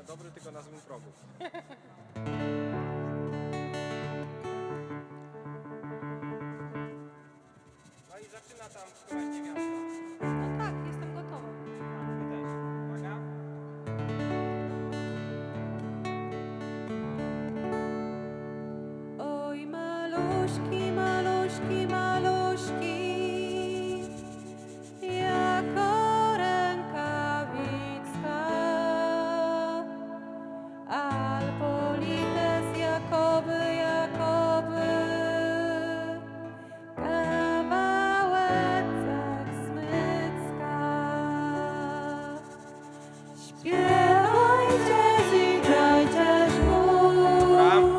e, dobry, tylko na złym progu. No i zaczyna tam któraś niewiasta. Śpiewajcie, żmur.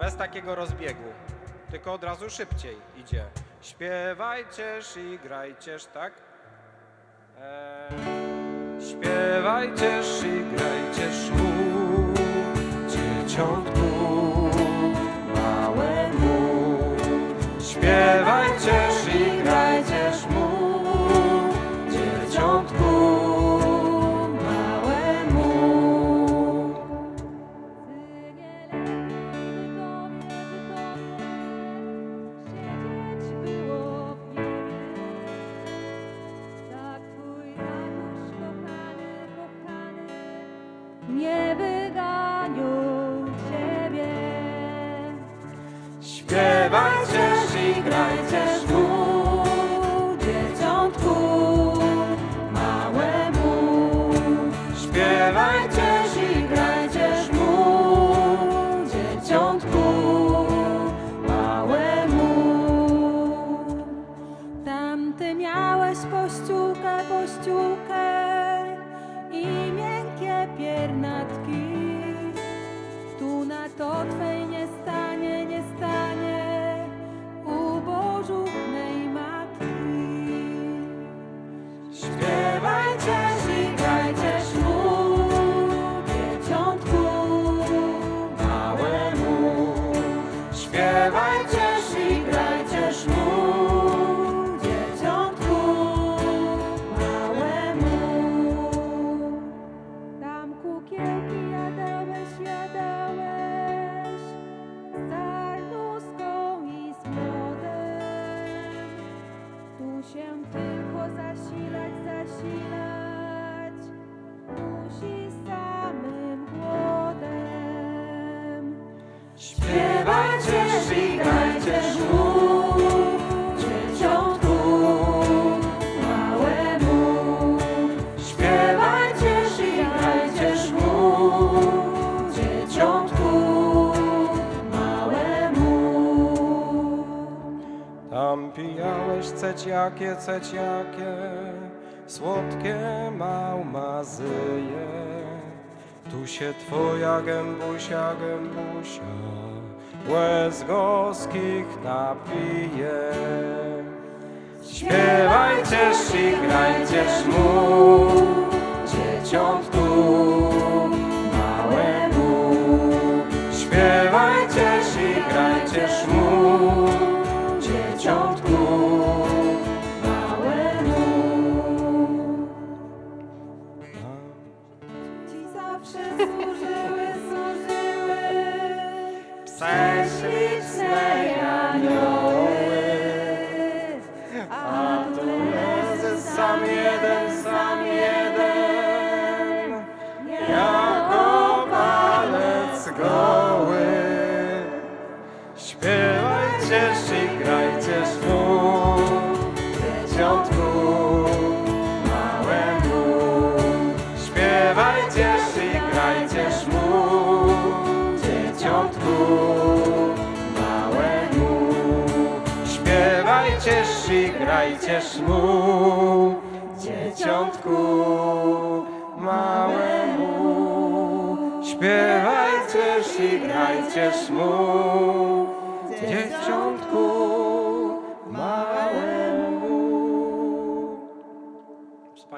Bez takiego rozbiegu, tylko od razu szybciej idzie. Śpiewajcież i tak? Eee, śpiewajcież i grajcież mu, dzieciątku Śpiewajcież i grajcież mu, dzieciątku małemu. Tam ty miałeś pościółkę, pościółkę. i piernatki. Tu na to twej nie stanie, nie stanie się tylko zasilać, zasilać, musi samym głodem. Śpiewajcież Tam pijałeś ceciakie, ceciakie, słodkie małmazyje. Tu się twoja gębusia, gębusia, łez gorzkich napije. Śpiewajcież i grajcież prześliczne anioły. A tu leży sam jeden, sam jeden, jako palec goły. Śpiewajcież i grajcież mu, dzieciątku małemu. Śpiewajcież i grajcież mu, Śpiewajcież i grajcież mu, dzieciątku małemu. Śpiewajcież i grajcież mu, dzieciątku